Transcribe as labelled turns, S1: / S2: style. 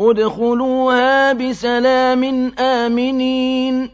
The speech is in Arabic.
S1: ادْخُلُوهَا بِسَلَامٍ آمِنِينَ.